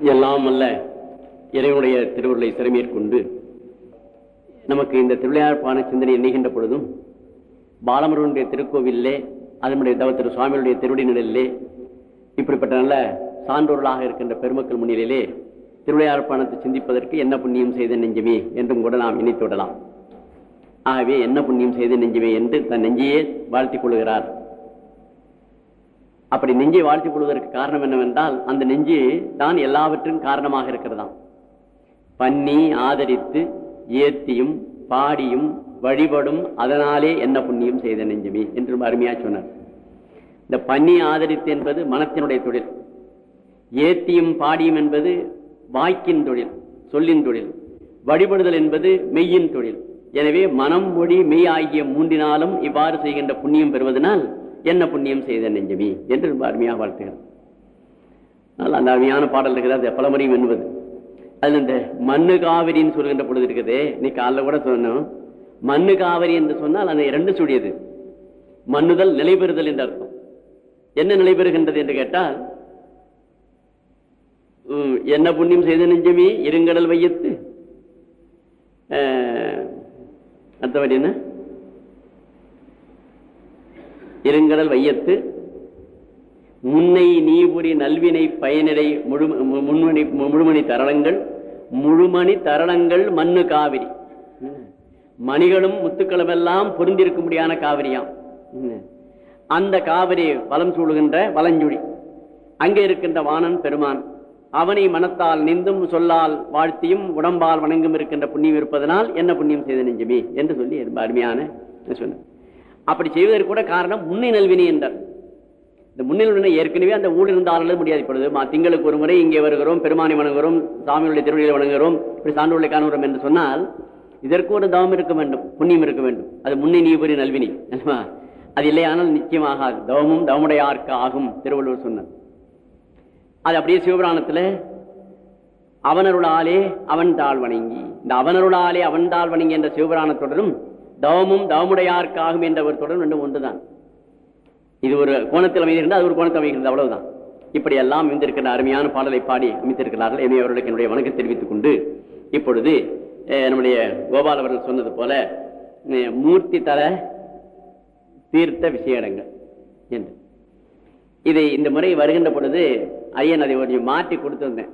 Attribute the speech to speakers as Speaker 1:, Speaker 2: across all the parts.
Speaker 1: எல்லாம் அல்ல. இறைவனுடைய திருவுருளை சிறமேற்கொண்டு நமக்கு இந்த திருவிளையாழ்ப்பான சிந்தனை எண்ணுகின்ற பொழுதும் பாலமருடைய திருக்கோவிலே அதனுடைய தவ திரு சுவாமியுடைய திருவடி நிழலிலே இப்படிப்பட்ட நல்ல சான்றோர்களாக இருக்கின்ற பெருமக்கள் முன்னிலையிலே திருவிளையாழ்ப்பாணத்தை சிந்திப்பதற்கு என்ன புண்ணியம் செய்த நெஞ்சமே என்றும் கூட நாம் இணைத்து விடலாம். ஆகவே என்ன புண்ணியம் செய்த நெஞ்சமே என்று தன் நெஞ்சையே வாழ்த்திக் கொள்கிறார். அப்படி நெஞ்சை வாழ்த்திக் கொள்வதற்கு காரணம் என்னவென்றால் அந்த நெஞ்சு தான் எல்லாவற்றும் காரணமாக இருக்கிறதாம். பன்னி ஆதரித்து ஏத்தியும் பாடியும் வழிபடும் அதனாலே என்ன புண்ணியம் செய்த நெஞ்சுமே என்று ரொம்ப அருமையா சொன்னார். இந்த பன்னி ஆதரித்து என்பது மனத்தினுடைய தொழில். ஏத்தியும் பாடியும் என்பது வாய்க்கின் தொழில் சொல்லின் தொழில். வழிபடுதல் என்பது மெய்யின் தொழில். எனவே மனம் மொழி மெய் ஆகிய மூன்றினாலும் இவ்வாறு செய்கின்ற புண்ணியம் பெறுவதனால் என்ன புண்ணியம் செய்த நெஞ்சமி என்று ரொம்ப அருமையாக வாழ்த்துகிறார். அதனால் அந்த அருமையான பாடல் இருக்கிறது அது பலமுறையும் என்பது. அதில் இந்த மண்ணு காவிரின்னு சொல்கின்ற பொழுது இருக்குது நீ காலைல கூட சொன்னோம். மண்ணு காவிரி என்று சொன்னால் அந்த இரண்டு சுடியது மண்ணுதல் நிலைபெறுதல் என்று அர்த்தம். என்ன நிலைபெறுகின்றது என்று கேட்டால் என்ன புண்ணியம் செய்த நெஞ்சமே இருங்கடல் வையத்து. அடுத்தபடி என்ன? இருங்கடல் வையத்து முன்னை நீபுரி நல்வினை பயனடை முழு முழுமணி தரளங்கள் முழுமணி தரளங்கள் மண்ணு காவிரி. மணிகளும் முத்துக்களும் எல்லாம் பொருந்திருக்கும்படியான காவிரியாம். அந்த காவிரி வலம் சூழுகின்ற வலஞ்சுழி. அங்கே இருக்கின்ற வானன் பெருமான் அவனை மனத்தால் நிந்தும் சொல்லால் வாழ்த்தியும் உடம்பால் வணங்கும் இருக்கின்ற புண்ணியம் இருப்பதனால் என்ன புண்ணியம் செய்த நெஞ்சுமே என்று சொல்லி அருமையான சொன்ன அப்படி செய்வதற்கு கூட காரணம் முன்னை நல்வினை என்றார். இந்த முன்னிலை ஏற்கனவே அந்த ஊழல் இருந்தாலும் முடியாது இப்பொழுது. திங்களுக்கு ஒரு முறை இங்கே வருகிறோம் பெருமானை வணங்குகிறோம் சாமியுடைய திருவடிகளை வணங்குகிறோம் இப்படி சான்றோர்களை காணுகிறோம் என்று சொன்னால் இதற்கு ஒரு தவம் இருக்க வேண்டும் புண்ணியம் இருக்க வேண்டும். அது முன்னை நீபுரி நல்வினி அது இல்லையானால் நிச்சயமாகாது. தவமும் தவமுடையார்க்கு ஆகும் திருவள்ளுவர் சொன்னார். அது அப்படியே சிவபுராணத்தில் அவனருளாலே அவன் தாழ் வணங்கி இந்த அவனருளாலே அவன் தாழ் வணங்கி என்ற சிவபுராணத்துடனும் தவமும் தவமுடையார்க்காகும் என்ற ஒரு தொடர் ரெண்டும் ஒன்றுதான். இது ஒரு கோணத்தில் அமைந்திருந்தால் அது ஒரு கோணத்தில் அமைகிறது அவ்வளவுதான். இப்படி எல்லாம் அமைந்திருக்கிற அருமையான பாடலை பாடி அமைத்திருக்கிறார்கள் எனவே அவர்களுக்கு என்னுடைய வணக்கம் தெரிவித்துக் கொண்டு இப்பொழுது நம்முடைய கோபால் அவர்கள் சொன்னது போல மூர்த்தி தர தீர்த்த விஷயங்கள் என்று. இதை இந்த முறை வருகின்ற பொழுது ஐயன் அதை கொஞ்சம் மாற்றி கொடுத்திருந்தேன்.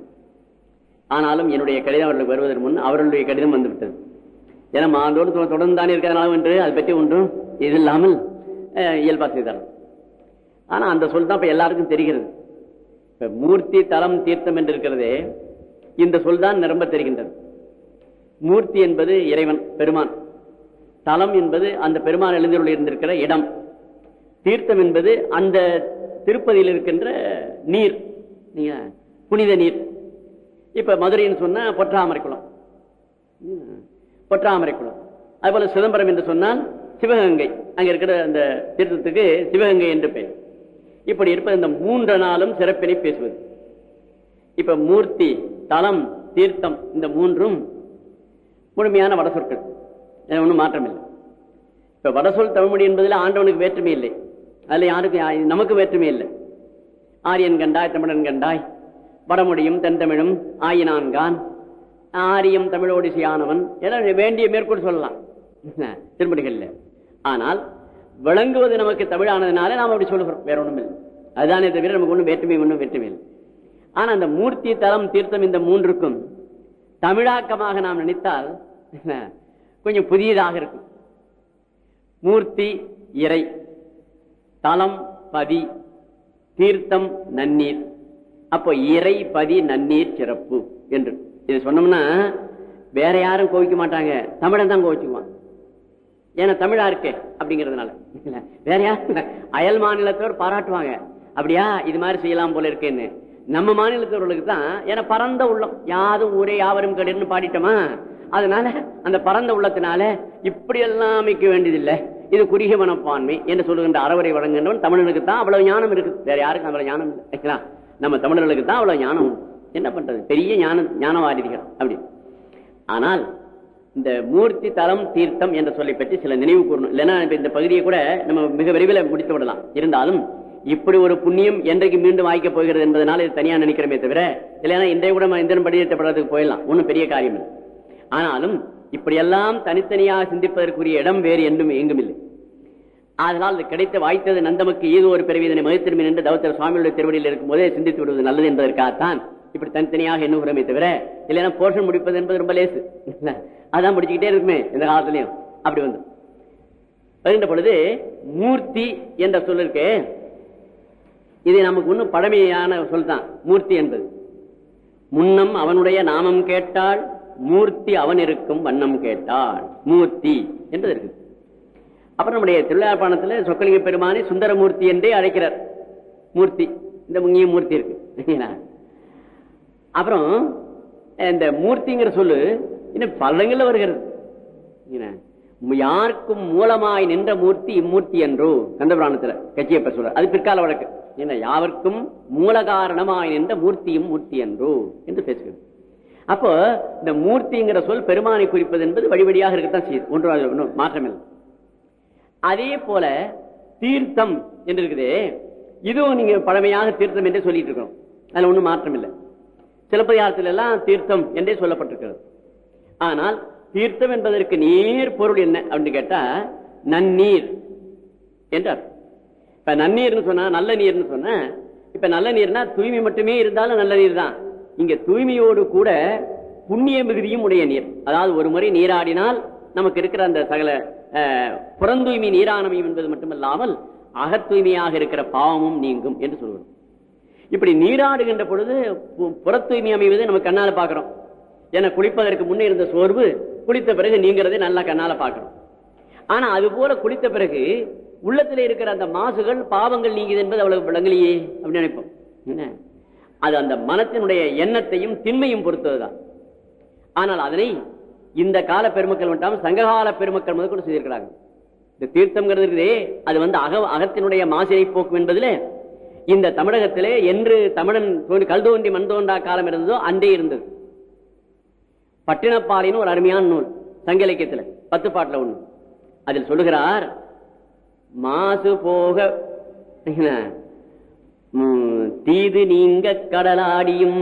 Speaker 1: ஆனாலும் என்னுடைய கடிதம் அவர்களுக்கு வருவதற்கு முன் அவர்களுடைய கடிதம் வந்துவிட்டது. ஏன்னா மாண்டோடு தொடர்ந்து தானே இருக்கிறதுனால என்று அதை பற்றி ஒன்றும் இது இல்லாமல் இயல்பாக இயல்பா செய்தார் ஆனா அந்த சொல் தான் இப்ப எல்லாருக்கும் தெரிகிறது. இப்ப மூர்த்தி தலம் தீர்த்தம் என்று இருக்கிறதே இந்த சொல் தான் நிரம்ப தெரிகின்றது. மூர்த்தி என்பது இறைவன் பெருமான். தலம் என்பது அந்த பெருமான் எழுந்தருள் இருந்திருக்கிற இடம். தீர்த்தம் என்பது அந்த திருப்பதியில் இருக்கின்ற நீர் நீங்க புனித நீர். இப்ப மதுரைன்னு சொன்னா பொற்றாமரை குளம். பொற்றாமரை குளம். அதுபோல சிதம்பரம் என்று சொன்னால் சிவகங்கை. அங்க இருக்கிற அந்த தீர்த்தத்துக்கு சிவகங்கை என்று பெயர். இப்படி இருப்பது இந்த மூன்று நாளும் சிறப்பினை பேசுவது. இப்ப மூர்த்தி தலம் தீர்த்தம் இந்த மூன்றும் முழுமையான வட சொற்கள். ஒன்றும் மாற்றம் இல்லை இப்ப வடசொல் தமிழ்மொழி என்பதில் ஆண்டவனுக்கு வேற்றுமை இல்லை. அதுல யாருக்கும் நமக்கு வேற்றுமை இல்லை. ஆரியன் கண்டாய் தமிழன் கண்டாய். வடமொழியும் தென்தமிழும் ஆயினான்கான். ஆரியம் தமிழோடிசையானவன். என வேண்டிய மேற்கொண்டு சொல்லலாம். திருமணிகள்ல ஆனால் விளங்குவது நமக்கு தமிழானதுனால நாம் அப்படி சொல்லுகிறோம். வேற ஒன்றும் இல்லை. அதுதானே தவிர நமக்கு ஒன்றும் வேற்றுமை ஒன்றும் வேற்றுமை இல்லை. ஆனால் அந்த மூர்த்தி தலம் தீர்த்தம் இந்த மூன்றுக்கும் தமிழாக்கமாக நாம் நினைத்தால் கொஞ்சம் புதியதாக இருக்கும். மூர்த்தி இறை தலம் பதி தீர்த்தம் நன்னீர். அப்போ இறை பதி நன்னீர் சிறப்பு என்று. இது சொன்னோம்னா வேற யாரும் கோவிக்க மாட்டாங்க. தமிழன் தான் கோவிச்சுக்குவான். ஏன்னா தமிழா இருக்கே அப்படிங்கறதுனால. வேற யாரும் அயல் மாநிலத்தோர் பாராட்டுவாங்க. அப்படியா? இது மாதிரி செய்யலாம் போல இருக்கேன்னு. நம்ம மாநிலத்தவர்களுக்கு தான் ஏன்னா பரந்த உள்ளம். யாதும் ஊரே யாவரும் கடின்னு பாடிட்டோமா? அதனால அந்த பரந்த உள்ளத்தினால இப்படி எல்லாம் அமைக்க வேண்டியதில்லை. இது குறுகிய மனப்பான்மை என்று சொல்லுகின்ற அறவரை வழங்குகின்றவன் தமிழனுக்கு தான் அவ்வளவு ஞானம் இருக்கு வேற யாருக்கும் அவ்வளவு ஞானம் இல்லை. நம்ம தமிழர்களுக்கு தான் அவ்வளவு ஞானம் உண்டு. என்ன பண்றது? பெரிய ஞான ஞானவாதிகள் அப்படி. ஆனால் இந்த மூர்த்தி தலம் தீர்த்தம் என்ற சொல்லை பற்றி சில நினைவு கூறணும். இல்லைன்னா இந்த பகுதியை கூட நம்ம மிக விரைவில் முடித்து விடலாம். இருந்தாலும் இப்படி ஒரு புண்ணியம் என்றைக்கு மீண்டும் வாய்க்க போகிறது என்பதனால இது தனியாக நினைக்கிறமே தவிர இல்லைன்னா இன்றைய கூட இந்திரன் படியேற்றப்படுறதுக்கு போயிடலாம். ஒன்றும் பெரிய காரியம் இல்லை. ஆனாலும் இப்படியெல்லாம் தனித்தனியாக சிந்திப்பதற்குரிய இடம் வேறு என்றும் எங்கும் இல்லை. அதனால் அது கிடைத்த வாய்த்தது நந்தமுக்கு ஏதோ ஒரு பிறவி இதனை மகிழ்த்திருமேன் என்று தவத்தர் சுவாமியுடைய திருவடியில் இருக்கும் போதே சிந்தித்து விடுவது நல்லது என்பதற்காகத்தான் இப்படி தனித்தனியாக எண்ணுகிறோமே தவிர இல்லைன்னா போர்ஷன் முடிப்பது என்பது ரொம்ப லேசு. அதான் முடிச்சுக்கிட்டே இருக்குமே இந்த காலத்திலையும். அப்படி வந்து. வருகின்ற பொழுது மூர்த்தி என்ற சொல்லிருக்கு இது நமக்கு ஒன்றும் பழமையான சொல் தான் மூர்த்தி என்பது. முன்னம் அவனுடைய நாமம் கேட்டால் மூர்த்தி அவன் இருக்கும் வண்ணம் கேட்டால் மூர்த்தி என்பது இருக்கு. அப்புறம் நம்முடைய திருவிழாப்பாணத்தில் சொக்கலிங்க பெருமானை சுந்தரமூர்த்தி என்றே அழைக்கிறார். மூர்த்தி. இந்த முங்கிய மூர்த்தி இருக்கு. அப்புறம் இந்த மூர்த்திங்கிற சொல்லு இன்னும் பலங்கள்ல வருகிறது. யாருக்கும் மூலமாய் நின்ற மூர்த்தி இம்மூர்த்தி என்றோ கந்தபுராணத்துல கட்சியப்ப சொல்ற அது பிற்கால வழக்கு. என்ன? யாவர்க்கும் மூல காரணமாய் நின்ற மூர்த்தியும் மூர்த்தி என்றோ என்று பேசுகிறது. அப்போ இந்த மூர்த்திங்கிற சொல் பெருமானை குறிப்பது என்பது வழிவழியாக இருக்கத்தான் செய்யுது. ஒன்று மாற்றமில்லை. அதே போல தீர்த்தம் என்று இருக்குது இதுவும் நீங்க பழமையாக தீர்த்தம் என்றே சொல்லிட்டு இருக்கோம் அதுல ஒன்றும் மாற்றம் இல்லை சிலப்பதிகாரத்தில் எல்லாம் தீர்த்தம் என்றே சொல்லப்பட்டிருக்கிறது. ஆனால் தீர்த்தம் என்பதற்கு நீர் பொருள் என்ன அப்படின்னு கேட்டா நன்னீர் என்றார் இப்ப நன்னீர்னு சொன்னா நல்ல நீர்னு சொன்ன இப்ப நல்ல நீர்னா தூய்மை மட்டுமே இருந்தாலும் நல்ல நீர் தான். இங்க தூய்மையோடு கூட புண்ணிய மிகுதியும் உடைய நீர். அதாவது ஒரு முறை நீராடினால் நமக்கு இருக்கிற அந்த சகல புறந்தூய்மை நீரானமையும் என்பது மட்டுமல்லாமல் அகத்தூய்மையாக இருக்கிற பாவமும் நீங்கும் என்று சொல்கிறோம் இப்படி நீராடுகின்ற பொழுது புற தூய்மை அமைவது நம்ம கண்ணால பாக்குறோம் ஏன்னா குளிப்பதற்கு முன்னே இருந்த சோர்வு குளித்த பிறகு நீங்கிறதை நல்லா கண்ணால பாக்குறோம் ஆனா அது போல குளித்த பிறகு உள்ளத்துல இருக்கிற அந்த மாசுகள் பாவங்கள் நீங்குது என்பது அவ்வளவு விளங்கலையே அப்படின்னு நினைப்போம். அது அந்த மனத்தினுடைய எண்ணத்தையும் திண்மையும் பொறுத்ததுதான். ஆனால் அதனை இந்த கால பெருமக்கள் மட்டும் சங்ககால பெருமக்கள் முதல் கூட செய்திருக்கிறாங்க இந்த தீர்த்தம்ங்கிறது அது வந்து அக அகத்தினுடைய மாசினை போக்கும் என்பதில் இந்த தமிழகத்திலே என்று தமிழன் கல் தோன்றி மண் தோன்றா காலம் இருந்ததோ அன்றே இருந்தது. பட்டினப்பாலின்னு ஒரு அருமையான நூல் சங்க இலக்கியத்துல பத்து பாட்டுல ஒண்ணு. அதில் சொல்லுகிறார் மாசு போக தீது நீங்க கடலாடியும்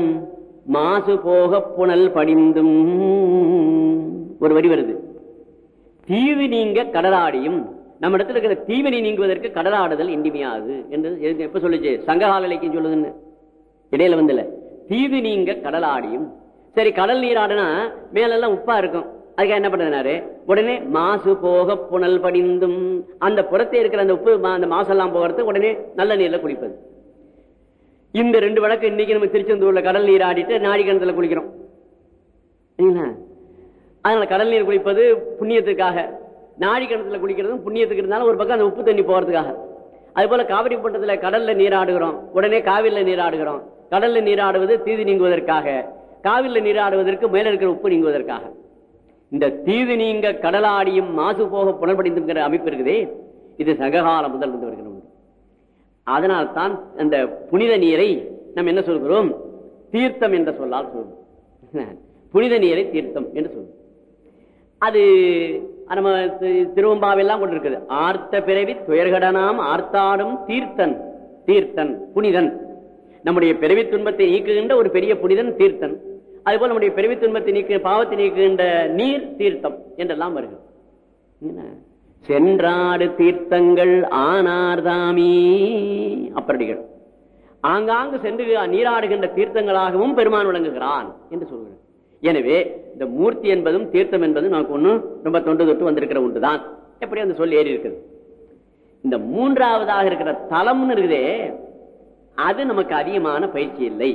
Speaker 1: மாசு போக புனல் படிந்தும் ஒரு வரி வருது. தீவு நீங்க கடலாடியும் நம்ம இடத்துல இருக்கிற தீவினை நீங்குவதற்கு கடலாடுதல் இன்றிமையாது. என்று எப்ப சொல்லுச்சு? சங்ககால இலக்கியம் சொல்லுதுன்னு. இடையில வந்துல. தீவு நீங்க கடலாடியும். சரி கடல் நீராடுனா மேலெல்லாம் உப்பா இருக்கும். அதுக்காக என்ன பண்றாரு உடனே மாசு போக புனல் படிந்தும். அந்த புறத்தே இருக்கிற அந்த உப்பு அந்த மாசெல்லாம் போகிறது உடனே நல்ல நீர்ல குளிப்பது இந்த ரெண்டு வழக்கு இன்னைக்கு நம்ம திருச்செந்தூர்ல கடல் நீர் ஆடிட்டு நாடி கிணத்துல குளிக்கிறோம் அதனால கடல் நீர் குளிப்பது புண்ணியத்துக்காக. நாடி கிணத்துல குளிக்கிறதும் புண்ணியத்துக்கு இருந்தாலும் ஒரு பக்கம் அந்த உப்பு தண்ணி போறதுக்காக. அது போல காவிரி பட்டத்துல கடல்ல நீராடுகிறோம் உடனே காவிரில நீராடுகிறோம் கடல்ல நீராடுவது தீது நீங்குவதற்காக. காவிரில நீராடுவதற்கு மேல இருக்கிற உப்பு நீங்குவதற்காக. இந்த தீது நீங்க கடலாடியும் மாசு போக புனர்படிந்துங்கிற அமைப்பு இருக்குதே. இது சககாலம் முதல் வந்து வருகிற அதனால் தான் அந்த புனித நீரை நம்ம என்ன சொல்கிறோம்? தீர்த்தம் என்ற சொல்லால் சொல்லுவோம் புனித நீரை தீர்த்தம் என்று சொல்லுவோம் அது நம்ம திருவம்பாவெல்லாம் கொண்டு இருக்குது. ஆர்த்த பிறவி துயர்கடனாம் ஆர்த்தாடும் தீர்த்தன் தீர்த்தன் புனிதன். நம்முடைய பிறவி துன்பத்தை நீக்குகின்ற ஒரு பெரிய புனிதன் தீர்த்தன். அதுபோல் நம்முடைய பிறவி துன்பத்தை நீக்க பாவத்தை நீக்குகின்ற நீர் தீர்த்தம் என்றெல்லாம் வருகிறது. சென்றாடு தீர்த்தங்கள் ஆனார்தாமி அப்படிகள் ஆங்காங்கு சென்று நீராடுகின்ற தீர்த்தங்களாகவும் பெருமான் விளங்குகிறான் என்று சொல்கிறார் எனவே இந்த மூர்த்தி என்பதும் தீர்த்தம் என்பதும் நமக்கு ஒன்றும் ரொம்ப தொண்டு தொட்டு வந்திருக்கிற ஒன்றுதான். எப்படி அந்த சொல் ஏறி இருக்குது? இந்த மூன்றாவதாக இருக்கிற தலம்னு இருக்குதே அது நமக்கு அதிகமான பயிற்சி இல்லை.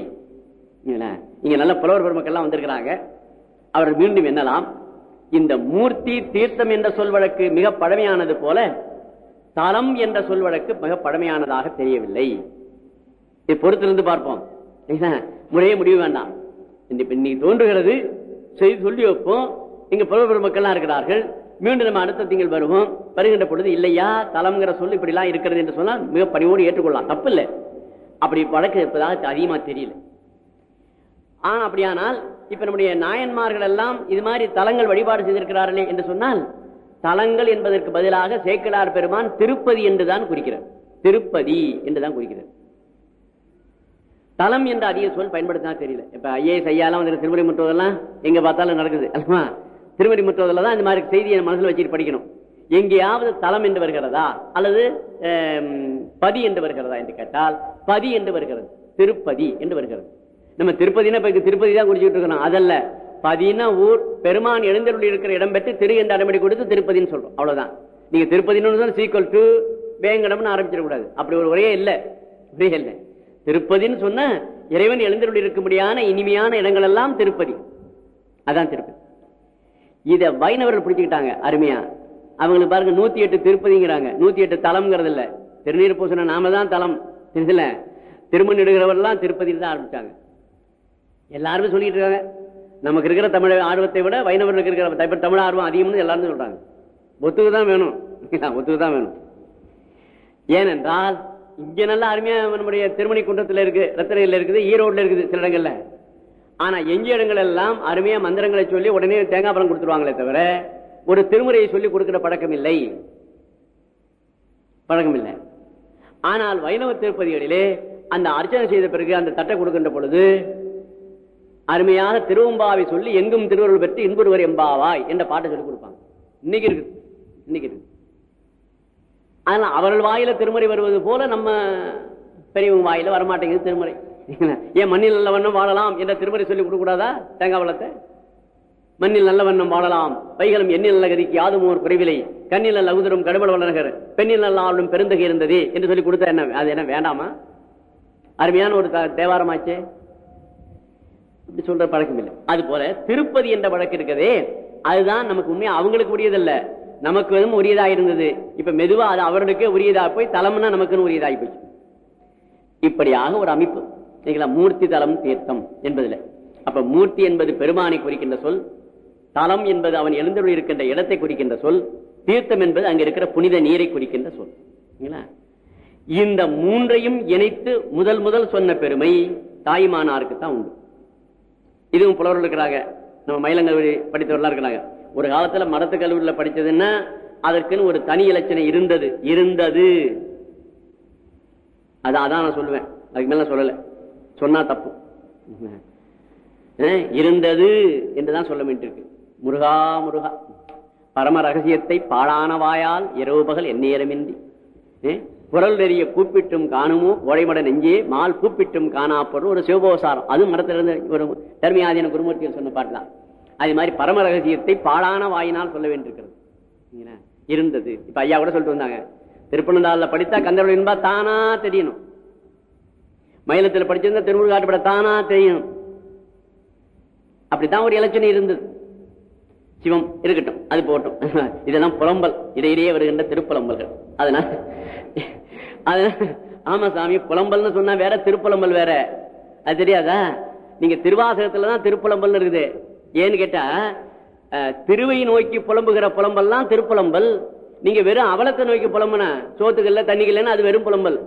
Speaker 1: இங்க நல்ல புலவர் பெருமக்கள்லாம் வந்திருக்கிறாங்க. அவர் மீண்டும் என்னலாம்? இந்த மூர்த்தி தீர்த்தம் என்ற சொல் வழக்கு மிக பழமையானது போல தலம் என்ற சொல் வழக்கு மிக பழமையானதாக தெரியவில்லை. இதை பொறுத்திருந்து பார்ப்போம். முறையே முடிவு வேண்டாம். இன்னைக்கு தோன்றுகிறது செய்து சொல்லி வைப்போம். இங்க புலவர் மக்கள்லாம் இருக்கிறார்கள். மீண்டும் நம்ம அடுத்த திங்கள் வருவோம். வருகின்ற பொழுது இல்லையா தலம்ங்கிற சொல் இப்படி எல்லாம் இருக்கிறது என்று சொன்னால் மிக பணிவோடு ஏற்றுக்கொள்ளலாம். தப்பு இல்லை அப்படி வழக்கு இருப்பதாக அதிகமா தெரியல. ஆனா அப்படியானால் இப்ப நம்முடைய நாயன்மார்கள் எல்லாம் இது மாதிரி தலங்கள் வழிபாடு செய்திருக்கிறார்களே என்று சொன்னால் தலங்கள் என்பதற்கு பதிலாக சேக்கலார் பெருமான் திருப்பதி என்றுதான் குறிக்கிறார். திருப்பதி என்றுதான் குறிக்கிறார். தலம் என்ற அதிக சொல் பயன்படுத்தினா தெரியல. இப்ப ஐஏஎஸ் ஐயாலாம் வந்து திருமணி முற்றுவதெல்லாம் எங்க பார்த்தாலும் நடக்குது. அல்லவா திருமணி முற்றுவதில் தான் இந்த மாதிரி செய்தியை மனசில் வச்சுட்டு படிக்கணும். எங்கேயாவது தலம் என்று வருகிறதா? அல்லது பதி என்று வருகிறதா என்று கேட்டால் பதி என்று வருகிறது. திருப்பதி என்று வருகிறது. நம்ம திருப்பதினா இப்ப திருப்பதி தான் குடிச்சுட்டு இருக்கணும் அதல்ல பதினா ஊர் பெருமான் எழுந்தருள் இருக்கிற இடம் பெற்று திரு என்ற அடம்படி கொடுத்து திருப்பதின்னு சொல்றோம். அவ்வளவுதான். நீங்க திருப்பதினு சீக்வல் டு வேங்கடம்னு ஆரம்பிச்சிடக்கூடாது. அப்படி ஒரு ஒரே இல்லை. ஒரே இல்லை. திருப்பதின்னு சொன்ன இறைவன் எழுந்தருள் இருக்கும்படியான இனிமையான இடங்கள் எல்லாம் திருப்பதி. அதான் திருப்பதி. இத வைணவர்கள் பிடிச்சுக்கிட்டாங்க அருமையா. அவங்களுக்கு பாருங்க நூத்தி எட்டு திருப்பதிங்கிறாங்க. நூத்தி எட்டு தலம்ங்கிறது இல்ல. திருநீர் பூசண நாம தான் தலம். தெரிஞ்சல திருமண் இடுகிறவரெல்லாம் திருப்பதியில் தான் ஆரம்பிச்சாங்க. எல்லாருமே சொல்லிட்டு இருக்காங்க. நமக்கு இருக்கிற தமிழ் ஆர்வத்தை விட வைணவர்களுக்கு இருக்கிற தமிழ் தமிழ் ஆர்வம் அதிகம்னு எல்லாரும் சொல்றாங்க. ஒத்துக்கு தான் வேணும். ஒத்துக்கு தான் வேணும். ஏனென்றால் இங்க நல்லா அருமையா நம்முடைய திருமணி குன்றத்துல இருக்கு ரத்தனையில இருக்குது ஈரோடுல இருக்குது சில இடங்கள்ல. ஆனா எங்க இடங்கள் எல்லாம் அருமையா மந்திரங்களை சொல்லி உடனே தேங்காய் பழம் கொடுத்துருவாங்களே தவிர ஒரு திருமுறையை சொல்லி கொடுக்கிற பழக்கம் இல்லை. பழக்கம் இல்லை. ஆனால் வைணவ திருப்பதிகளிலே அந்த அர்ச்சனை செய்த பிறகு அந்த தட்டை கொடுக்கின்ற பொழுது அருமையாக திருவம்பாவை சொல்லி எங்கும் திருவருள் பெற்று இன்புருவர் எம்பாவாய் என்ற பாட்டை சொல்லி கொடுப்பாங்க. இன்னைக்கு இருக்கு. இன்னைக்கு இருக்கு. அதனால அவர்கள் வாயில திருமுறை வருவது போல நம்ம பெரியவங்க வாயில வரமாட்டேங்குது திருமுறை. ஏன் மண்ணில் நல்ல வண்ணம் வாழலாம் என்ற திருமுறை சொல்லி கொடுக்கூடாதா தேங்காய் வளத்தை? மண்ணில் நல்ல வண்ணம் வாழலாம். வைகளும் எண்ணில் நல்ல கதிக்கு யாதும் ஒரு குறைவிலை கண்ணில் நல்ல உதிரும் கடுமல் வளர்கர். பெண்ணில் நல்ல ஆளும் பெருந்தகை இருந்தது என்று சொல்லி கொடுத்தா என்ன அது என்ன வேண்டாமா? அருமையான ஒரு த- தேவாரமாச்சே. இப்படி சொல்ற பழக்கம் இல்லை அது போல திருப்பதி என்ற வழக்கு இருக்கதே. அதுதான் நமக்கு உண்மையா அவங்களுக்கு உரியதில்லை. நமக்கு வந்து உரியதா இருந்தது இப்ப மெதுவா அது அவர்களுக்கே உரியதா போய் தலம்னா நமக்குன்னு உரியதாகி போச்சு இப்படியாக ஒரு அமைப்பு. சரிங்களா? மூர்த்தி தலம் தீர்த்தம் என்பதுல. அப்ப மூர்த்தி என்பது பெருமானை குறிக்கின்ற சொல் தலம் என்பது அவன் எழுந்தருள் இருக்கின்ற இடத்தை குறிக்கின்ற சொல் தீர்த்தம் என்பது அங்க இருக்கிற புனித நீரை குறிக்கின்ற சொல். இந்த மூன்றையும் இணைத்து முதல் முதல் சொன்ன பெருமை தாய்மானாருக்கு தான் உண்டு. இதுவும் புலவர்கள் இருக்கிறாங்க நம்ம மயிலங்கல்வி படித்தவர்களா இருக்கிறாங்க. ஒரு காலத்துல மடத்து கல்லூரியில் படிச்சதுன்னா அதற்குன்னு ஒரு தனி இலச்சனை இருந்தது. இருந்தது. அது அதான் நான் சொல்லுவேன். அதுக்கு மேல சொல்லல. சொன்னா தப்பு. இருந்தது என்றுதான் சொல்ல வேண்டியிருக்கு. முருகா முருகா. பரம ரகசியத்தை பாழானவாயால் இரவு பகல் எந்நேரமின்றி குரல் நெறிய கூப்பிட்டும் காணுமோ? கோடைமட நெஞ்சே மால் கூப்பிட்டும் காணாப்படும் ஒரு சிவபோசாரம். அது மடத்திலிருந்து ஒரு தர்மியாதீன குருமூர்த்திகள் சொன்ன பாட்டு தான் அது மாதிரி பரம ரகசியத்தை பாழான வாயினால் சொல்ல வேண்டியிருக்கிறது. இருந்தது. இப்ப ஐயா கூட சொல்லிட்டு வந்தாங்க. திருப்பனந்தாள்ல படித்தா கந்தவள் என்பா தானா தெரியணும். மயிலத்தில் படிச்சிருந்தா திருமுருகாட்டுப்பட தானா தெரியணும். அப்படித்தான் ஒரு இலச்சனை இருந்தது. சிவம் இருக்கட்டும் அது போட்டும் இதெல்லாம் புலம்பல். இடையிலேயே வருகின்ற திருப்புலம்பல்கள். அதனால அதனால ஆமா சாமி புலம்பல்னு சொன்னா வேற திருப்புலம்பல் வேற. அது தெரியாதா? நீங்க திருவாசகத்துலதான் திருப்புலம்பல் இருக்குது. ஏன்னு கேட்டா திருவை நோக்கி புலம்புகிற புலம்பல்லாம் திருப்புலம்பல். நீங்க வெறும் அவலத்தை நோக்கி புலம்புன சோத்துக்கல்ல இல்லைன்னா அது வெறும் புலம்பல்.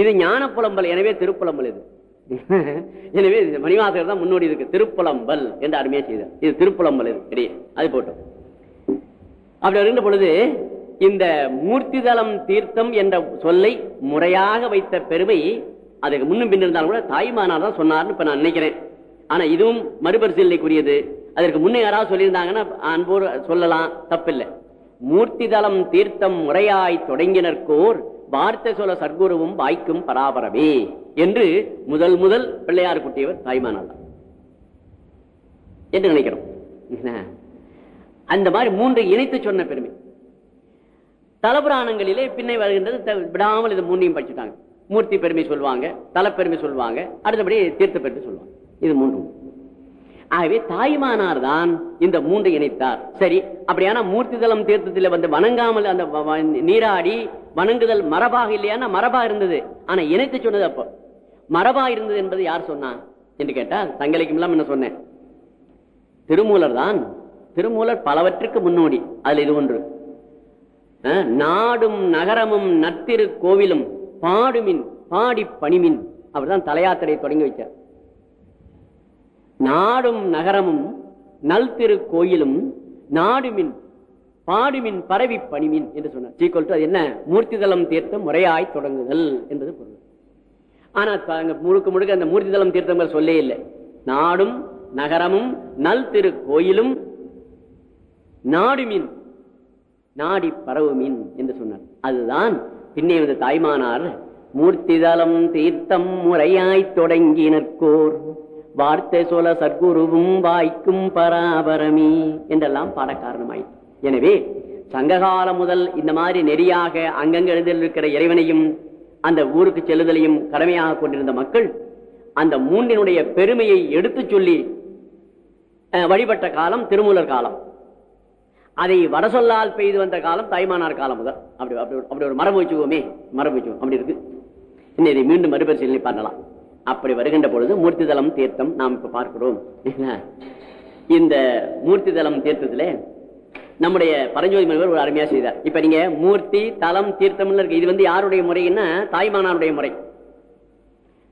Speaker 1: இது ஞான புலம்பல் எனவே திருப்புலம்பல் இது. எனவே மணிவாசகர் தான் முன்னோடி இருக்கு திருப்புலம்பல் என்று அருமையா செய்தார். இது திருப்புலம்பல் இது. இடையே அது போட்டோம். அப்படி வருகின்ற பொழுது இந்த மூர்த்திதலம் தீர்த்தம் என்ற சொல்லை முறையாக வைத்த பெருமை அதுக்கு முன்னும் பின் இருந்தாலும் கூட தாய்மானார் தான் சொன்னார்னு இப்ப நான் நினைக்கிறேன். ஆனா இதுவும் மறுபரிசீலனைக்குரியது. அதற்கு முன்னே யாராவது சொல்லியிருந்தாங்கன்னா அன்போர் சொல்லலாம் தப்பில்லை. மூர்த்திதலம் தீர்த்தம் முறையாய் தொடங்கினர்கோர் வார்த்தை சொல்ல சர்க்குருவும் வாய்க்கும் பராபரமே என்று முதல் முதல் பிள்ளையார் குட்டியவர் தாய்மானார். என்று நினைக்கிறோம். அந்த மாதிரி மூன்று இணைத்து சொன்ன பெருமை. தலபுராணங்களிலே பின்னை வருகின்றது த- விடாமல் இது மூன்றையும் படிச்சுட்டாங்க. மூர்த்தி பெருமை சொல்லுவாங்க தலப்பெருமை சொல்லுவாங்க அடுத்தபடி தீர்த்த பெருமை சொல்லுவாங்க இது மூன்று ஆகவே தாய்மானார் தான் இந்த மூன்றை இணைத்தார். சரி அப்படியான மூர்த்தி தலம் தீர்த்தத்தில் வந்து வணங்காமல் அந்த நீராடி வணங்குதல் மரபாக இல்லையானா மரபா இருந்தது? ஆனா இணைத்து சொன்னது அப்போ. மரபா இருந்தது என்பது யார் சொன்னா? என்று கேட்டால் தங்கலைக்கும் இல்லாம என்ன சொன்னேன்? திருமூலர் தான் திருமூலர் பலவற்றுக்கு முன்னோடி. அதுல இது ஒன்று. நாடும் நகரமும் நத்திரு கோவிலும் பாடுமின் பாடி பணிமின். அவர்தான் தலையாத்திரையை தொடங்கி வைச்சார். நாடும் நகரமும் நல் திரு கோயிலும் நாடுமின் பாடுமின் பரவி பணிமின் என்று சொன்னார். சீக்கோல் அது என்ன? மூர்த்திதளம் தீர்த்தம் முறையாய் தொடங்குதல் என்பது பொருள். ஆனா அங்க முழுக்க முழுக்க அந்த மூர்த்திதளம் தீர்த்தங்கள் சொல்லே இல்லை. நாடும் நகரமும் நல் திரு கோயிலும் நாடுமின் நாடி பரவுமின் என்று சொன்னார். அதுதான் பின்னே வந்த தாய்மானார் மூர்த்திதலம் தீர்த்தம் முறையாய் தொடங்கினர்கோர் வார்த்தை சொல சத்குருவும் வாய்க்கும் பராபரமி என்றெல்லாம் பாட காரணமாய் எனவே சங்ககாலம் முதல் இந்த மாதிரி நெறியாக அங்கங்க இருக்கிற இறைவனையும் அந்த ஊருக்கு செல்லுதலையும் கடமையாக கொண்டிருந்த மக்கள் அந்த மூன்றினுடைய பெருமையை எடுத்துச் சொல்லி வழிபட்ட காலம் திருமூலர் காலம். அதை வட சொல்லால் பெய்து வந்த காலம் தாய்மானார் காலம் முதல். அப்படி அப்படி ஒரு- அப்படி ஒரு மரபு வச்சுக்கோமே மரபு வச்சுக்கோம் அப்படி இருக்கு. இன்னும் இதை மீண்டும் மறுபரிசீலனை பண்ணலாம். அப்படி வருகின்ற பொழுது மூர்த்தி தலம் தீர்த்தம் நாம் இப்ப பார்க்கிறோம். இந்த மூர்த்தி தலம் தீர்த்தத்திலே நம்முடைய பரஞ்சோதி முனிவர் ஒரு அருமையா செய்தார். இப்ப நீங்க மூர்த்தி தலம் தீர்த்தம் இருக்கு. இது வந்து யாருடைய முறைன்னா தாய்மானாருடைய முறை.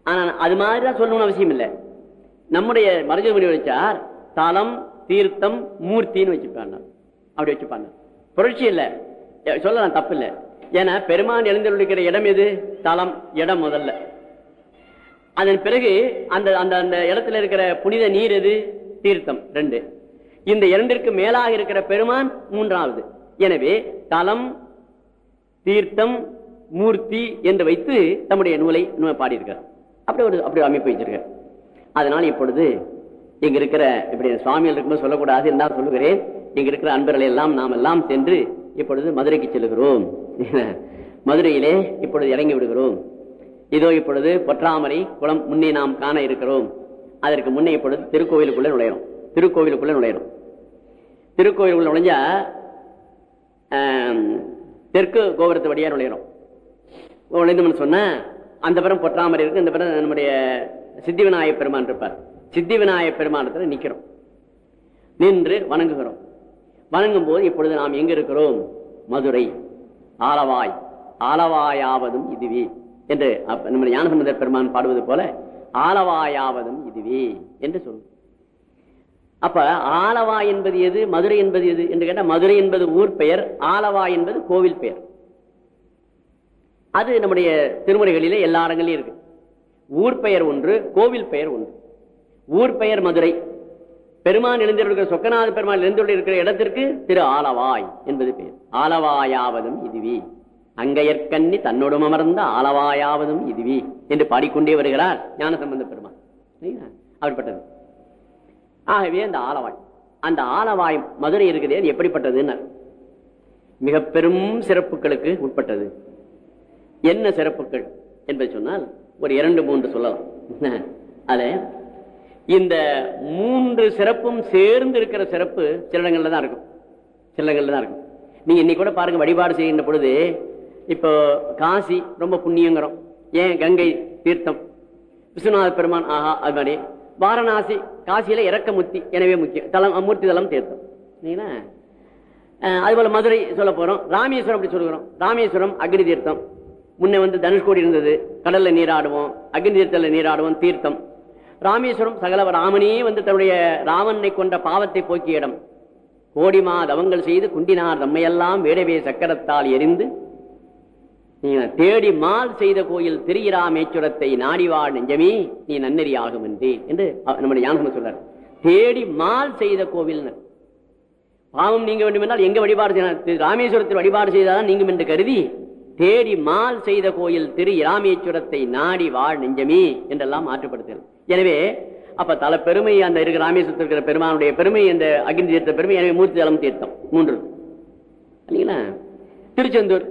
Speaker 1: ஆனா அது மாதிரி தான் சொல்லணும்னு அவசியம் இல்லை. நம்முடைய மருஜ முனி வச்சார் தலம் தீர்த்தம் மூர்த்தின்னு வச்சுப்பாங்க. அப்படி வச்சுப்பாங்க. புரட்சி இல்ல. சொல்லலாம் தப்பு இல்லை. ஏன்னா பெருமான் எழுந்திருக்கிற இடம் எது? தலம் இடம் முதல்ல. அதன் பிறகு அந்த அந்த அந்த இடத்துல இருக்கிற புனித நீர் எது? தீர்த்தம் ரெண்டு. இந்த இரண்டிற்கு மேலாக இருக்கிற பெருமான் மூன்றாவது. எனவே தலம் தீர்த்தம் மூர்த்தி என்று வைத்து தம்முடைய நூலை நூ- பாடியிருக்கார் அப்படி ஒரு அப்படி ஒரு அமைப்பு வச்சிருக்கார். அதனால் இப்பொழுது இங்க இருக்கிற இப்படி சுவாமிகள் இருக்கும்போது சொல்லக்கூடாது என்றால் சொல்லுகிறேன். இங்க இருக்கிற அன்பர்களை எல்லாம் நாம் எல்லாம் சென்று இப்பொழுது மதுரைக்கு செல்லுகிறோம். மதுரையிலே இப்பொழுது இறங்கி விடுகிறோம். இதோ இப்பொழுது பொற்றாமரை குளம் முன்னே நாம் காண இருக்கிறோம். அதற்கு முன்னே இப்பொழுது திருக்கோவிலுக்குள்ள நுழையிறோம் திருக்கோவிலுக்குள்ள நுழையிறோம் திருக்கோவிலுக்குள்ள நுழைஞ்சா தெற்கு கோபுரத்து வழியா நுழையிறோம் நுழைந்தோம்னு சொன்னா அந்த பிறம் பொற்றாமரை இருக்கு இந்த பிறம் நம்முடைய சித்தி விநாயக பெருமான் இருப்பார். சித்தி விநாயகப் பெருமானத்துல நிக்கிறோம். நின்று வணங்குகிறோம். வணங்கும் போது இப்பொழுது நாம் எங்க இருக்கிறோம்? மதுரை. ஆலவாய். ஆலவாயாவதும் இதுவே. என்று நம்ம நம்முடைய பெருமான் பாடுவது போல ஆலவாயாவதும் இதுவே என்று சொல்லும். அப்ப ஆலவா என்பது எது மதுரை என்பது எது என்று கேட்டால் மதுரை என்பது ஊர் பெயர் ஆலவா என்பது கோவில் பெயர். அது நம்முடைய திருமுறைகளிலே எல்லா இடங்களிலும் இருக்கு. ஊர் பெயர் ஒன்று கோவில் பெயர் ஒன்று. ஊர் பெயர் மதுரை. பெருமான் எழுந்திருக்கிற சொக்கநாத பெருமான் எழுந்திருக்கிற இடத்திற்கு திரு ஆலவாய் என்பது பெயர். ஆலவாயாவதும் இதுவே. அங்கையற்கண்ணி தன்னோடும் அமர்ந்த ஆலவாயாவதும் இதுவே என்று பாடிக்கொண்டே வருகிறார் ஞான சம்பந்த பெருமாள் அப்படிப்பட்டது. ஆகவே அந்த ஆலவாய் அந்த ஆலவாய் மதுரை இருக்குது அது எப்படிப்பட்டதுன்னு. மிக பெரும் சிறப்புகளுக்கு உட்பட்டது. என்ன சிறப்புகள் என்பதை சொன்னால் ஒரு இரண்டு மூன்று சொல்லலாம். அது இந்த மூன்று சிறப்பும் சேர்ந்து இருக்கிற சிறப்பு சில இடங்கள்ல தான் இருக்கும். சில இடங்கள்ல தான் இருக்கும். நீங்க இன்னைக்கு கூட பாருங்க வழிபாடு செய்கின்ற பொழுது இப்போ காசி ரொம்ப புண்ணியங்கிறோம் ஏன்? கங்கை தீர்த்தம். விஸ்வநாத பெருமான் ஆஹா அது மாதிரி. வாரணாசி காசியில இறக்க முத்தி எனவே முக்கியம். தலம் மூர்த்தி தலம் தீர்த்தம். சரிங்களா? அதுபோல் மதுரை சொல்ல போறோம். ராமேஸ்வரம் அப்படி சொல்லுகிறோம். ராமேஸ்வரம் அக்னி தீர்த்தம். முன்ன வந்து தனுஷ்கோடி இருந்தது. கடல்ல நீராடுவோம். அக்னி தீர்த்தல நீராடுவோம். தீர்த்தம். ராமேஸ்வரம் சகல ராமனே வந்து தன்னுடைய ராமனை கொண்ட பாவத்தை போக்கிய இடம். கோடிமா தவங்கள் செய்து குண்டினார். தம்மையெல்லாம் வேடவே சக்கரத்தால் எரிந்து தேடி மால் செய்த கோயில் திரியிராமேச்சுரத்தை நாடிவாழ் நெஞ்சமே நீ நன்னெறி ஆகும் என்றே என்று நம்முடைய ஞானசம்பந்தர் சொல்றார். தேடி மால் செய்த கோவில் பாவம் நீங்க வேண்டும் என்றால் எங்க வழிபாடு செய்யலாம் ராமேஸ்வரத்தில் வழிபாடு செய்தாதான் நீங்கும் என்று கருதி தேடி மால் செய்த கோயில் திரு இராமேஸ்வரத்தை நாடி வாழ் நெஞ்சமே என்றெல்லாம் மாற்றுப்படுத்துகிறது எனவே அப்ப தல பெருமை அந்த இருக்கிற ராமேஸ்வரத்தில் இருக்கிற பெருமானுடைய பெருமை அந்த அக்னி தீர்த்த பெருமை எனவே மூர்த்தி தலம் தீர்த்தம். மூன்று. இல்லைங்களா? திருச்செந்தூர்.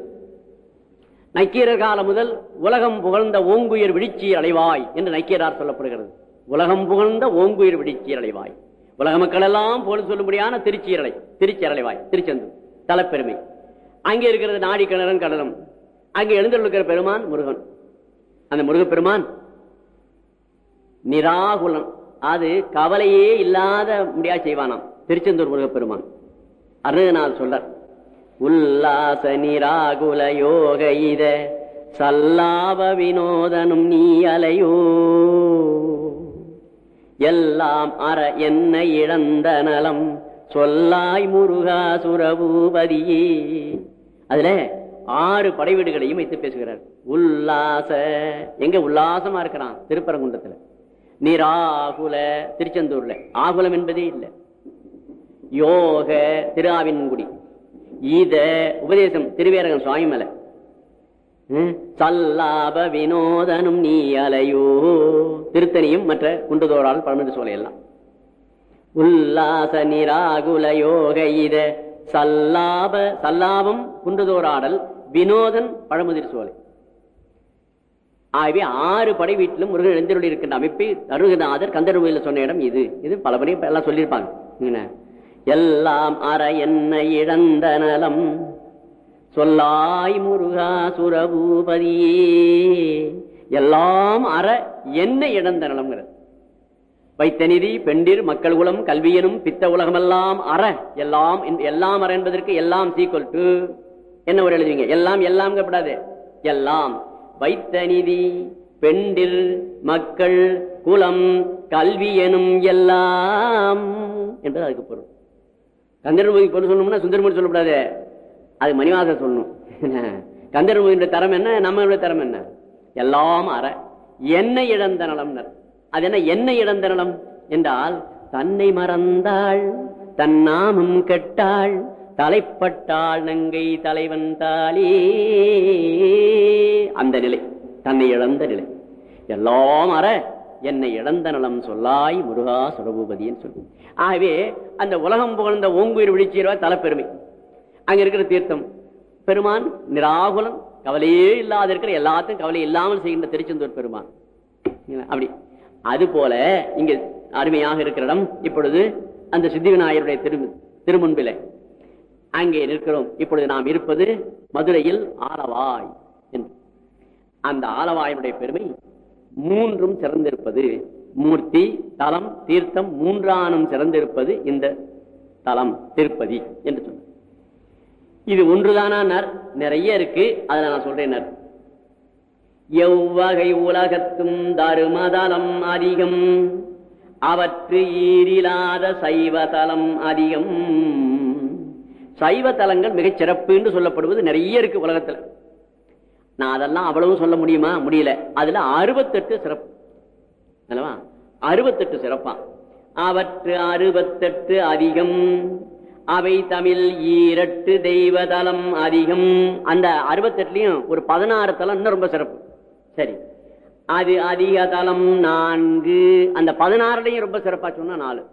Speaker 1: நக்கீரர் காலம் முதல் உலகம் புகழ்ந்த ஓங்குயிர் விழிச்சீர் அலைவாய் என்று நக்கீரார் சொல்லப்படுகிறது. உலகம் புகழ்ந்த ஓங்குயிர் விழிச்சீர் அலைவாய். உலக மக்கள் எல்லாம் போல சொல்லும்படியான திருச்சீரலை திருச்சீரலைவாய் திருச்செந்தூர் தலப்பெருமை. அங்கே இருக்கிறது நாடி கிணறன் கடலும். அங்கே எழுந்திருக்கிற பெருமான் முருகன். அந்த முருகப்பெருமான் நிராகுலன். அது கவலையே இல்லாத முடியா செய்வானாம். திருச்செந்தூர் முருகப்பெருமான். அருணநாள் சொல்றார். உல்லாச நிராகுல யோக இத சல்லாப வினோதனும் நீ அலையோ. எல்லாம் அற என்ன இழந்த நலம் சொல்லாய் முருகா சுரபூபதியே. அதுல ஆறு படை வீடுகளையும் வைத்து பேசுகிறார். உல்லாச எங்க உல்லாசமா இருக்கிறான் திருப்பரங்குன்றத்துல. நிராகுல திருச்செந்தூர்ல. ஆகுலம் என்பதே இல்லை. யோக திருஆவின்குடி. இத உபதேசம் திருவேரகம் சுவாமி மலை. சல்லாப வினோதனும் நீ அலையோ. திருத்தணியும் மற்ற குண்டுதோறால் பழமென்று சோலை எல்லாம். உல்லாச நிராகுல யோக இத. சல்லாப சல்லாபம் குண்டுதோறாடல் வினோதன் பழமுதிர் சோலை. ஆகவே ஆறு படை வீட்டிலும் முருகன் எழுந்தருளி இருக்கின்ற அமைப்பை அருகநாதர் கந்தர்வையில் சொன்ன இடம் இது. இது பல படி எல்லாம் சொல்லியிருப்பாங்க. என்ன? எல்லாம் அற என்ன இழந்த நலம். சொல்லாய் முருகா சுரபூபதியே எல்லாம் அற என்ன இழந்த நலம்ங்கிறது. வைத்த நிதி பெண்டிர் மக்கள் குலம் கல்வியனும் பித்த உலகமெல்லாம் அற. எல்லாம் எல்லாம் அற என்பதற்கு எல்லாம் சீக்வல் டு என்ன ஒரு எழுதுவீங்க? எல்லாம் எல்லாம் கூடாது எல்லாம். வைத்த நிதி மக்கள் குலம் கல்வி எனும் எல்லாம். என்பது அதுக்கு பொருள். கந்தர்மொழி பொருள் சொல்லணும்னா சுந்தரமொழி சொல்லக்கூடாது. அது மணிவாச சொல்லணும். கந்தர்மொழியுடைய தரம் என்ன? நம்மளுடைய தரம் என்ன? எல்லாம் அற. என்ன இழந்த நலம்னர். அது என்ன? என்ன இழந்த நலம்? என்றால் தன்னை மறந்தாள் தன் நாமம் கெட்டாள் தலைப்பட்டாள் நங்கை தலைவன் தாளே. அந்த நிலை. தன்னை இழந்த நிலை. எல்லாம் அற. என்னை இழந்த நலம் சொல்லாய் முருகா சுரபூபதின்னு சொல்லி. ஆகவே அந்த உலகம் புகழ்ந்த ஓங்குயிர் விழிச்சீரவா தலைப்பெருமை. அங்க இருக்கிற தீர்த்தம். பெருமான் நிராகுலம் கவலையே இல்லாத இருக்கிற எல்லாத்தையும் கவலை இல்லாமல் செய்கின்ற திருச்செந்தூர் பெருமான். அப்படி. அது போல இங்க அருமையாக இருக்கிற இடம் இப்பொழுது அந்த சித்தி விநாயகருடைய திரு திருமுன்பில. அங்கே நிற்கிறோம். இப்பொழுது நாம் இருப்பது மதுரையில் ஆலவாய் என்று. அந்த ஆலவாயனுடைய பெருமை மூன்றும் சிறந்திருப்பது. மூர்த்தி தலம் தீர்த்தம் மூன்றானும் சிறந்திருப்பது இந்த தலம் திருப்பதி என்று சொன்னார். இது ஒன்றுதானார் நிறைய இருக்கு. அதை நான் சொல்றேன் எவ்வகை உலகத்தும் தருமதலம் அதிகம். அவற்று ஈரிலாத சைவதலம் அதிகம். சைவ தலங்கள் மிகச் சிறப்பு என்று சொல்லப்படுவது நிறைய இருக்கு உலகத்தில். நான் அதெல்லாம் அவ்வளவு சொல்ல முடியுமா? முடியல. அதுல அறுபத்தெட்டு சிறப்பு. அல்லவா அறுபத்தெட்டு சிறப்பா. அவற்று அறுபத்தெட்டு அதிகம். அவை தமிழ் ஈரட்டு தெய்வதளம் அதிகம். அந்த அறுபத்தெட்டுலயும் ஒரு பதினாறு தலம் இன்னும் ரொம்ப சிறப்பு. சரி. அது அதிக தலம் நான்கு. அந்த பதினாறுலையும் ரொம்ப சிறப்பா சொன்னா நாலு.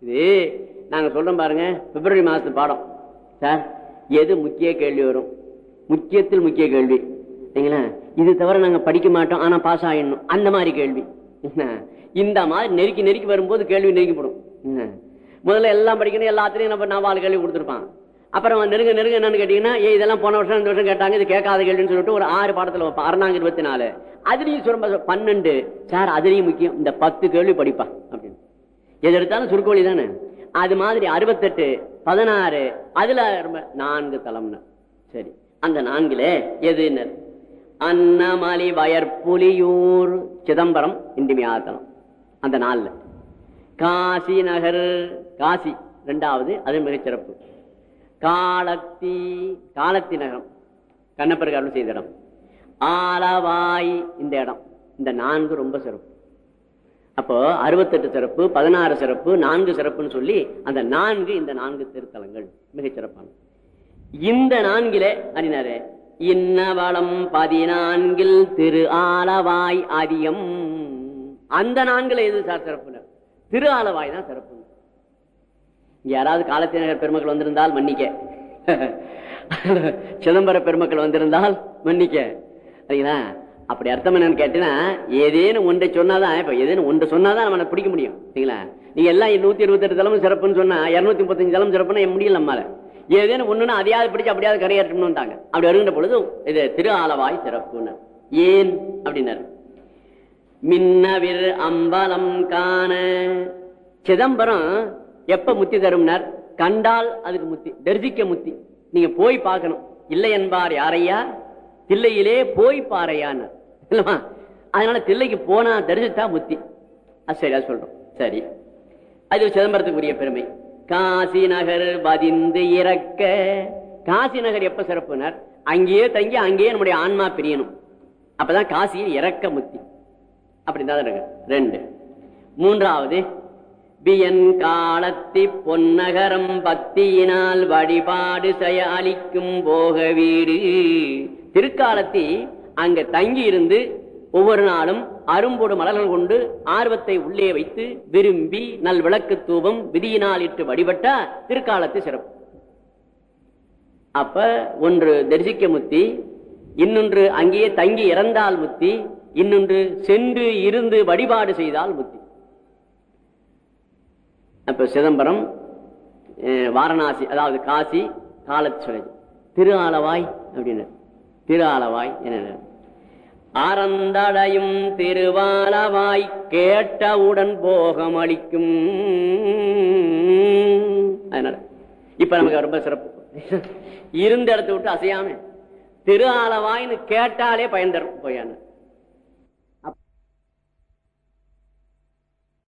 Speaker 1: இது நாங்க சொல்றோம் பாருங்க பிப்ரவரி மாசத்து பாடம். சார் எது முக்கிய கேள்வி வரும்? முக்கியத்தில் முக்கிய கேள்வி. சரிங்களா இது தவிர நாங்க படிக்க மாட்டோம் ஆனா பாஸ் ஆயிடணும். அந்த மாதிரி கேள்வி. இந்த மாதிரி நெருக்கி நெருக்கி வரும்போது கேள்வி நெருக்கிப்படும் என்ன? முதல்ல எல்லாம் படிக்கணும் எல்லாத்துலயும் நம்ம நாலு கேள்வி கொடுத்துருப்பான். அப்புறம் நெருங்க நெருங்க என்னன்னு கேட்டீங்கன்னா ஏ இதெல்லாம் போன வருஷம் இந்த வருஷம் கேட்டாங்க இது கேட்காத கேள்வின்னு சொல்லிட்டு ஒரு ஆறு பாடத்துல வைப்பான். அறுநாங்க இருபத்தி நாலு அதுலயும் சுரம்ப பன்னெண்டு. சார் அதுலயும் முக்கியம். இந்த பத்து கேள்வி படிப்பான். அப்படின்னு. எது எடுத்தாலும் சுருக்கோழி தானே? அது மாதிரி அறுபத்தெட்டு பதினாறு அதுல ரொம்ப நான்கு தலம்னு சரி. அந்த நான்குல எதுன்னு? அன்னமலி வயற்புலியூர். சிதம்பரம் இன்றிமையாத்தலம் அந்த நாளில். காசி நகர் காசி ரெண்டாவது அது மிகச்சிறப்பு காலத்தி காலத்தி நகரம். கண்ணப்பருக்கு அருள் செய்த இடம். ஆலவாய் இந்த இடம். இந்த நான்கு ரொம்ப சிறப்பு. அப்போ அறுபத்தெட்டு சிறப்பு பதினாறு சிறப்பு நான்கு சிறப்புன்னு சொல்லி அந்த நான்கு இந்த நான்கு திருத்தலங்கள் மிகச்சிறப்பான இந்த நான்கிலே அறிஞரே இன்னவளம் பதினான்கில் திரு ஆலவாய் அதிகம். அந்த நான்கில் எது சார் சிறப்பு திரு ஆலவாய் தான் சிறப்பு. யாராவது காலத்தினர் பெருமக்கள் வந்திருந்தால் மன்னிக்க. சிதம்பர பெருமக்கள் வந்திருந்தால் மன்னிக்க. சரிங்களா? அப்படி அர்த்தம் என்னன்னு கேட்டீங்கன்னா ஏதேனும் ஒன்றை சொன்னாதான் இப்ப ஏதேனும் ஒன்று சொன்னாதான் நம்ம பிடிக்க முடியும். சரிங்களா? நீங்க எல்லாம் நூத்தி இருபத்தி எட்டு சிறப்புன்னு சொன்னா இருநூத்தி முப்பத்தஞ்சு தளம் சிறப்புன்னு முடியல நம்மளால ஏதேனும் ஒண்ணுன்னா அதையாவது பிடிச்சு அப்படியாவது கரையேற்றணும்ட்டாங்க அப்படி வருகின்ற பொழுது இது திரு ஆலவாய் சிறப்புன்னு. ஏன்? அப்படின்னாரு. மின்னவிர் அம்பலம் காண. சிதம்பரம் எப்ப முத்தி தரும்னார்? கண்டால் அதுக்கு முத்தி தரிசிக்க முத்தி. நீங்க போய் பார்க்கணும். இல்லை என்பார் யாரையா? தில்லையிலே போய் பாறையான்னு. அதனால தில்லைக்கு போனா தரிசித்தா முத்தி. அது சரி சொல்றோம். சரி. அது சிதம்பரத்துக்குரிய பெருமை. காசி நகர் பதிந்து இறக்க. காசி நகர் எப்ப சிறப்புனர்? அங்கேயே தங்கி அங்கேயே நம்முடைய ஆன்மா பிரியணும். அப்பதான் காசியில் இறக்க முத்தி. அப்படிதான் ரெண்டு. மூன்றாவது பியன் காலத்தி பொன்னகரம் பக்தியினால் வழிபாடு செய்ய அளிக்கும் போக வீடு. திருக்காலத்தி அங்க தங்கி இருந்து ஒவ்வொரு நாளும் அரும்போடு மலர்கள் கொண்டு ஆர்வத்தை உள்ளே வைத்து விரும்பி நல் விளக்கு தூபம் விதியினால் இட்டு வழிபட்டா திருக்காலத்து சிறப்பு. அப்ப ஒன்று தரிசிக்க முத்தி இன்னொன்று அங்கேயே தங்கி இறந்தால் முத்தி இன்னொன்று சென்று இருந்து வழிபாடு செய்தால் புத்தி அப்ப சிதம்பரம் வாரணாசி அதாவது காசி காலச்சுரை திரு ஆலவாய் அப்படின்னு. திரு ஆலவாய் என்ன அறந்தடையும் திருவாலவாய் கேட்டவுடன் போகம் அளிக்கும் அதனால இப்ப நமக்கு ரொம்ப சிறப்பு. இருந்த இடத்த விட்டு அசையாம திரு கேட்டாலே பயன் தரும் போயான